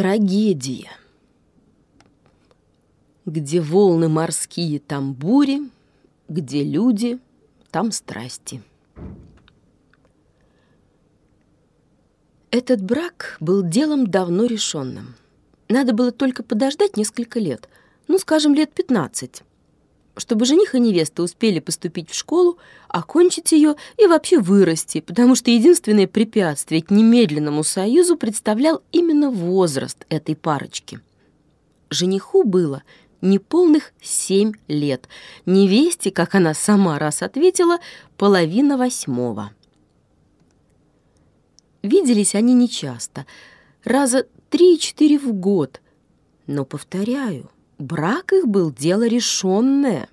Трагедия. Где волны морские, там бури, где люди, там страсти. Этот брак был делом давно решенным. Надо было только подождать несколько лет, ну, скажем, лет пятнадцать, чтобы жених и невеста успели поступить в школу, окончить ее и вообще вырасти, потому что единственное препятствие к немедленному союзу представлял именно возраст этой парочки. Жениху было неполных семь лет, невесте, как она сама раз ответила, половина восьмого. Виделись они нечасто, раза три-четыре в год. Но, повторяю, брак их был дело решенное.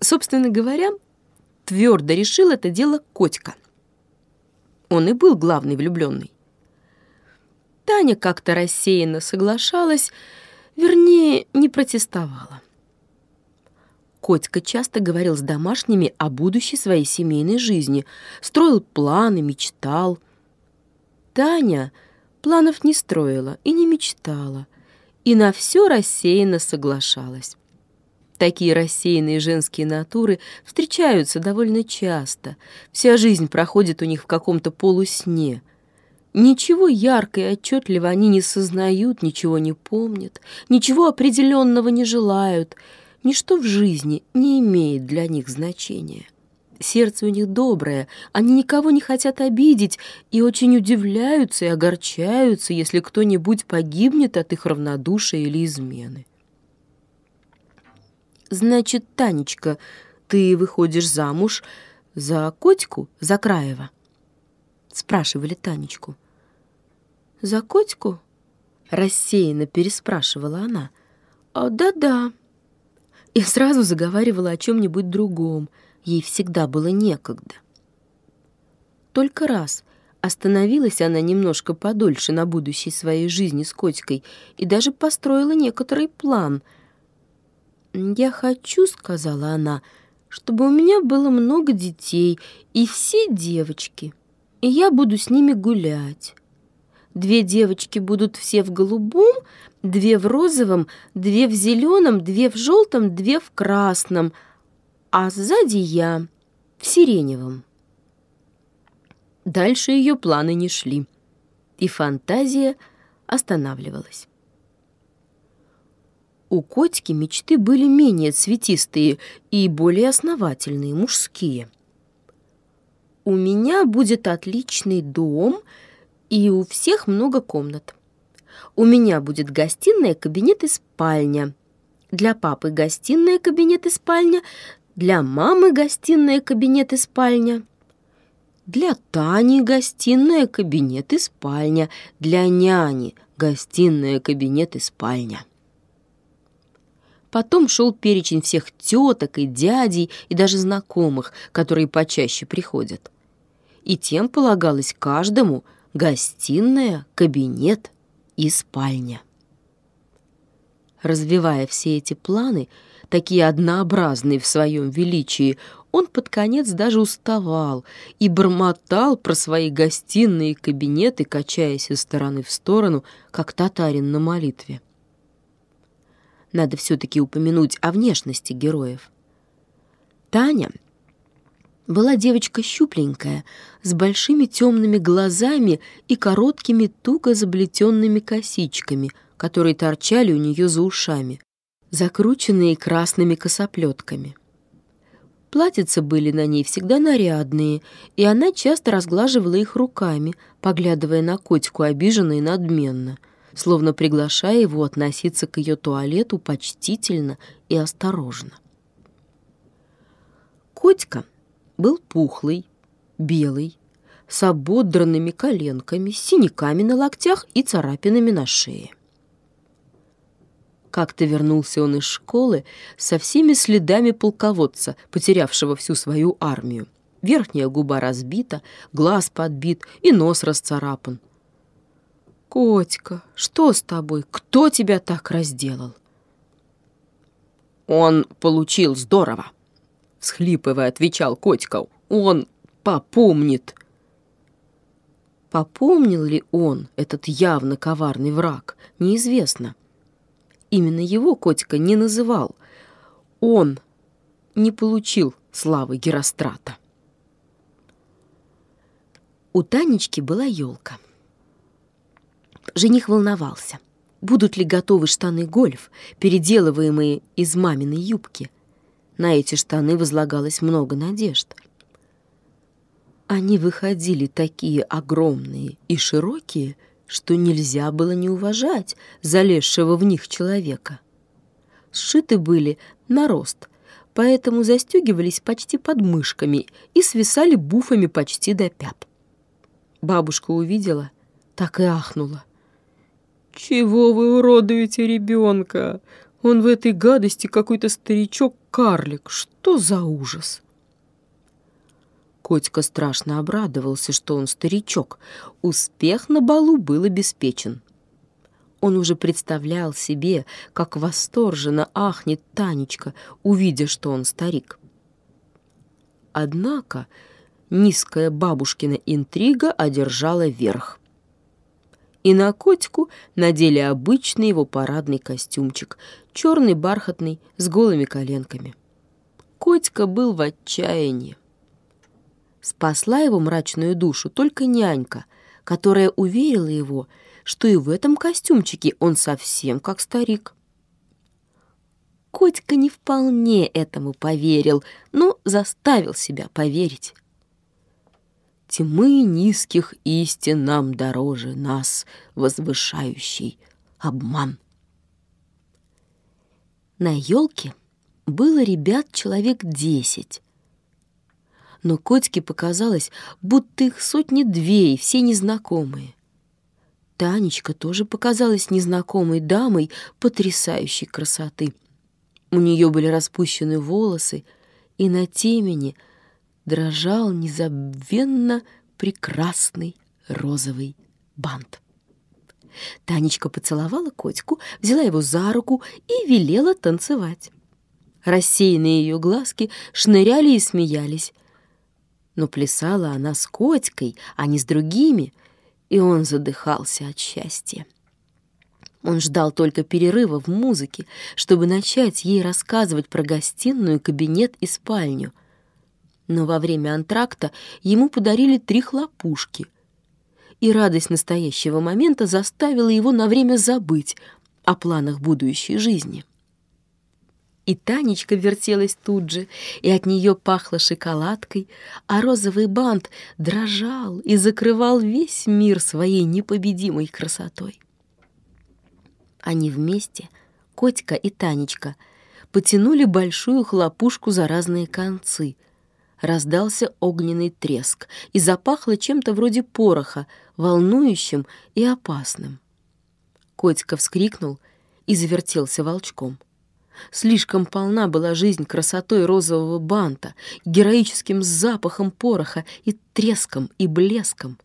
Собственно говоря, твердо решил это дело Котька. Он и был главный влюбленный. Таня как-то рассеянно соглашалась, вернее, не протестовала. Котька часто говорил с домашними о будущей своей семейной жизни, строил планы, мечтал — Таня планов не строила и не мечтала, и на все рассеянно соглашалась. Такие рассеянные женские натуры встречаются довольно часто. Вся жизнь проходит у них в каком-то полусне. Ничего ярко и отчетливо они не сознают, ничего не помнят, ничего определенного не желают. Ничто в жизни не имеет для них значения. Сердце у них доброе, они никого не хотят обидеть и очень удивляются и огорчаются, если кто-нибудь погибнет от их равнодушия или измены. «Значит, Танечка, ты выходишь замуж за Котьку Закраева?» — спрашивали Танечку. «За Котьку?» — рассеянно переспрашивала она. «Да-да». И сразу заговаривала о чем-нибудь другом — Ей всегда было некогда. Только раз остановилась она немножко подольше на будущей своей жизни с котикой и даже построила некоторый план. «Я хочу», — сказала она, — «чтобы у меня было много детей и все девочки, и я буду с ними гулять». Две девочки будут все в голубом, две в розовом, две в зеленом, две в желтом, две в красном — а сзади я в сиреневом. Дальше ее планы не шли, и фантазия останавливалась. У котики мечты были менее цветистые и более основательные, мужские. «У меня будет отличный дом, и у всех много комнат. У меня будет гостиная, кабинет и спальня. Для папы гостиная, кабинет и спальня, для мамы гостиная, кабинет и спальня. Для Тани гостиная, кабинет и спальня. Для няни гостиная, кабинет и спальня. Потом шел перечень всех теток и дядей, и даже знакомых, которые почаще приходят. И тем полагалось каждому гостиная, кабинет и спальня. Развивая все эти планы, такие однообразные в своем величии, он под конец даже уставал и бормотал про свои гостиные кабинеты, качаясь из стороны в сторону, как татарин на молитве. Надо все-таки упомянуть о внешности героев. Таня была девочка щупленькая, с большими темными глазами и короткими туго заплетенными косичками, которые торчали у нее за ушами закрученные красными косоплетками. Платьица были на ней всегда нарядные, и она часто разглаживала их руками, поглядывая на котику обиженно и надменно, словно приглашая его относиться к ее туалету почтительно и осторожно. Котика был пухлый, белый, с ободранными коленками, синяками на локтях и царапинами на шее. Как-то вернулся он из школы со всеми следами полководца, потерявшего всю свою армию. Верхняя губа разбита, глаз подбит и нос расцарапан. «Котька, что с тобой? Кто тебя так разделал?» «Он получил здорово», — схлипывая, отвечал Котька. «Он попомнит». Попомнил ли он, этот явно коварный враг, неизвестно. Именно его котика не называл. Он не получил славы Герострата. У Танечки была елка. Жених волновался, будут ли готовы штаны гольф, переделываемые из маминой юбки. На эти штаны возлагалось много надежд. Они выходили такие огромные и широкие, что нельзя было не уважать залезшего в них человека. Сшиты были на рост, поэтому застегивались почти под мышками и свисали буфами почти до пят. Бабушка увидела, так и ахнула. «Чего вы уродуете ребенка? Он в этой гадости какой-то старичок-карлик. Что за ужас?» Котька страшно обрадовался, что он старичок. Успех на балу был обеспечен. Он уже представлял себе, как восторженно ахнет Танечка, увидя, что он старик. Однако низкая бабушкина интрига одержала верх. И на котику надели обычный его парадный костюмчик, черный бархатный, с голыми коленками. Котика был в отчаянии. Спасла его мрачную душу только нянька, которая уверила его, что и в этом костюмчике он совсем как старик. Котика не вполне этому поверил, но заставил себя поверить. Тьмы низких истин нам дороже нас, возвышающий обман. На елке было ребят человек десять, но котике показалось, будто их сотни-две, и все незнакомые. Танечка тоже показалась незнакомой дамой потрясающей красоты. У нее были распущены волосы, и на темени дрожал незабвенно прекрасный розовый бант. Танечка поцеловала котику, взяла его за руку и велела танцевать. Рассеянные ее глазки шныряли и смеялись но плясала она с котикой, а не с другими, и он задыхался от счастья. Он ждал только перерыва в музыке, чтобы начать ей рассказывать про гостиную, кабинет и спальню. Но во время антракта ему подарили три хлопушки, и радость настоящего момента заставила его на время забыть о планах будущей жизни. И Танечка вертелась тут же, и от нее пахло шоколадкой, а розовый бант дрожал и закрывал весь мир своей непобедимой красотой. Они вместе, Котька и Танечка, потянули большую хлопушку за разные концы. Раздался огненный треск, и запахло чем-то вроде пороха, волнующим и опасным. Котька вскрикнул и завертелся волчком. Слишком полна была жизнь красотой розового банта, героическим запахом пороха и треском и блеском.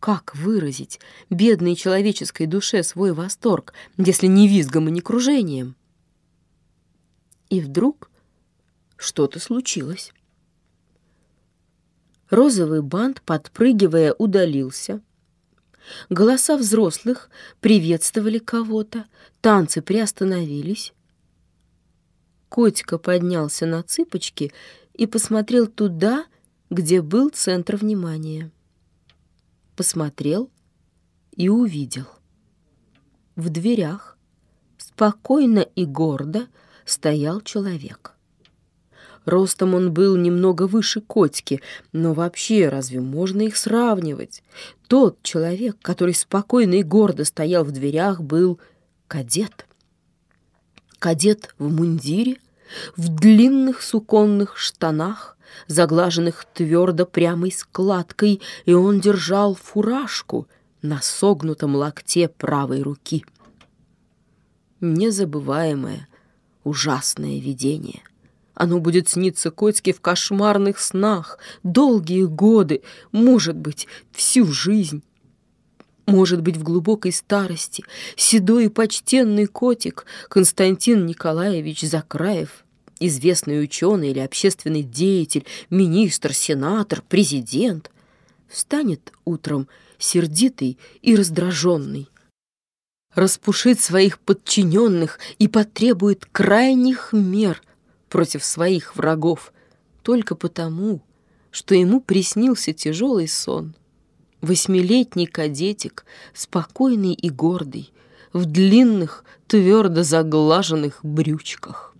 Как выразить бедной человеческой душе свой восторг, если не визгом и не кружением? И вдруг что-то случилось. Розовый бант, подпрыгивая, удалился. Голоса взрослых приветствовали кого-то, танцы приостановились. Котика поднялся на цыпочки и посмотрел туда, где был центр внимания. Посмотрел и увидел. В дверях, спокойно и гордо, стоял человек. Ростом он был немного выше котики, но вообще разве можно их сравнивать? Тот человек, который спокойно и гордо стоял в дверях, был кадет. Кадет в мундире, в длинных суконных штанах, заглаженных твердо прямой складкой, и он держал фуражку на согнутом локте правой руки. Незабываемое, ужасное видение. Оно будет сниться Котьке в кошмарных снах, долгие годы, может быть, всю жизнь. Может быть, в глубокой старости седой и почтенный котик Константин Николаевич Закраев, известный ученый или общественный деятель, министр, сенатор, президент, встанет утром сердитый и раздраженный. Распушит своих подчиненных и потребует крайних мер против своих врагов только потому, что ему приснился тяжелый сон. Восьмилетний кадетик, спокойный и гордый, в длинных, твердо заглаженных брючках.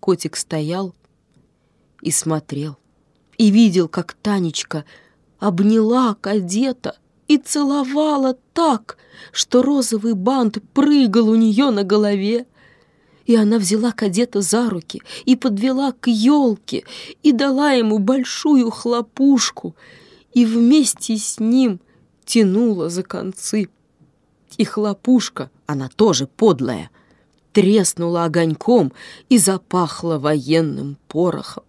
Котик стоял и смотрел, и видел, как Танечка обняла кадета и целовала так, что розовый бант прыгал у нее на голове. И она взяла кадета за руки и подвела к елке и дала ему большую хлопушку, и вместе с ним тянула за концы. И хлопушка, она тоже подлая, треснула огоньком и запахла военным порохом.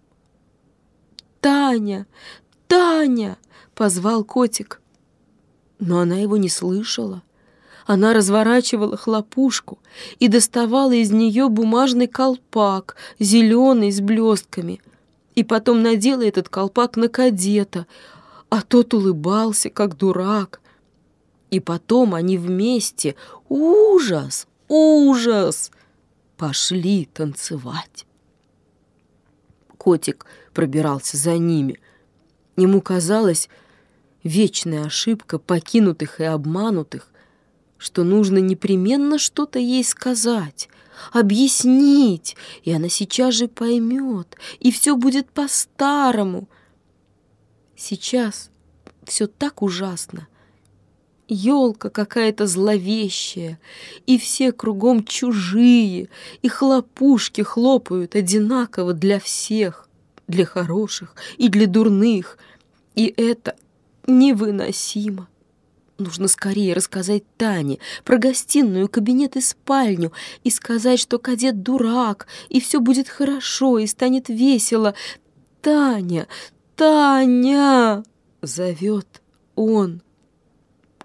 «Таня! Таня!» — позвал котик. Но она его не слышала. Она разворачивала хлопушку и доставала из нее бумажный колпак, зеленый с блестками, и потом надела этот колпак на кадета, а тот улыбался, как дурак. И потом они вместе, ужас, ужас, пошли танцевать. Котик пробирался за ними. Ему казалось, вечная ошибка покинутых и обманутых, что нужно непременно что-то ей сказать, объяснить, и она сейчас же поймет, и все будет по-старому. Сейчас все так ужасно. Елка какая-то зловещая, и все кругом чужие, и хлопушки хлопают одинаково для всех, для хороших и для дурных, и это невыносимо. Нужно скорее рассказать Тане про гостиную, кабинет и спальню и сказать, что кадет дурак, и все будет хорошо, и станет весело. «Таня! Таня!» — зовет он.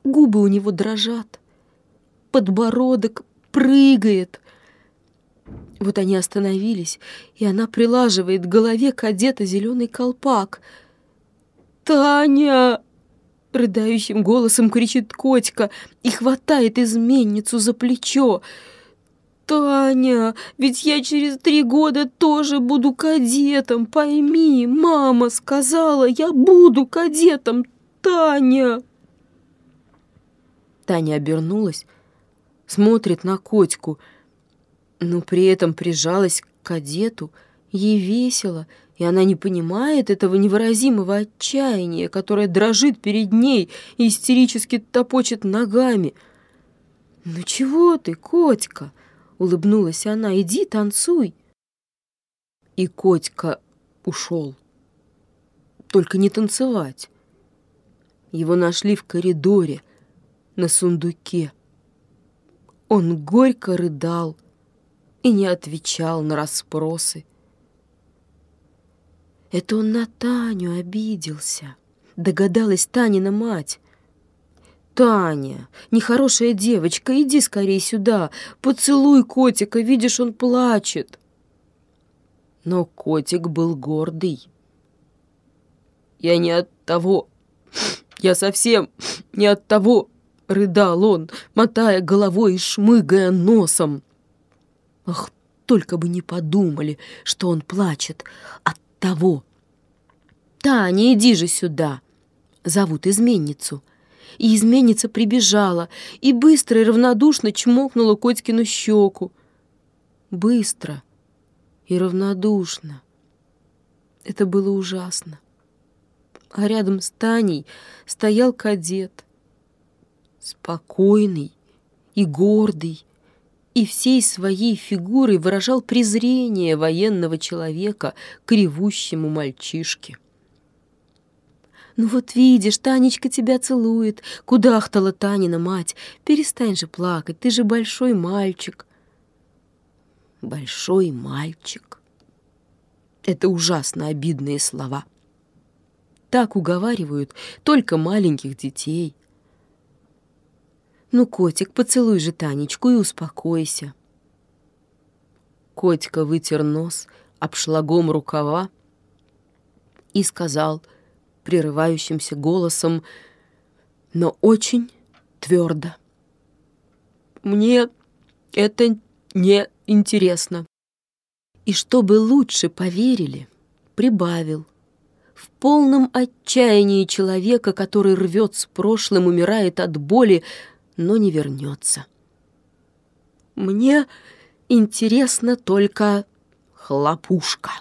Губы у него дрожат, подбородок прыгает. Вот они остановились, и она прилаживает к голове кадета зеленый колпак. «Таня!» Рыдающим голосом кричит Котька и хватает изменницу за плечо. «Таня, ведь я через три года тоже буду кадетом, пойми, мама сказала, я буду кадетом, Таня!» Таня обернулась, смотрит на Котьку, но при этом прижалась к кадету, ей весело — и она не понимает этого невыразимого отчаяния, которое дрожит перед ней и истерически топочет ногами. «Ну чего ты, котика?» — улыбнулась она. «Иди, танцуй!» И котика ушел. Только не танцевать. Его нашли в коридоре, на сундуке. Он горько рыдал и не отвечал на расспросы. Это он на Таню обиделся. Догадалась Танина мать. «Таня, нехорошая девочка, иди скорее сюда, поцелуй котика, видишь, он плачет». Но котик был гордый. «Я не от того, я совсем не от того», — рыдал он, мотая головой и шмыгая носом. Ах, только бы не подумали, что он плачет от того. «Таня, иди же сюда!» Зовут изменницу. И изменница прибежала и быстро и равнодушно чмокнула Котькину щеку. Быстро и равнодушно. Это было ужасно. А рядом с Таней стоял кадет. Спокойный и гордый, и всей своей фигурой выражал презрение военного человека к ревущему мальчишке. «Ну вот видишь, Танечка тебя целует!» — кудахтала Танина мать. «Перестань же плакать, ты же большой мальчик!» «Большой мальчик!» Это ужасно обидные слова. Так уговаривают только маленьких детей. «Ну, котик, поцелуй же Танечку и успокойся». Котика вытер нос обшлагом рукава и сказал прерывающимся голосом, но очень твердо. Мне это не интересно. И чтобы лучше поверили, прибавил. В полном отчаянии человека, который рвет с прошлым, умирает от боли, но не вернется. Мне интересно только хлопушка.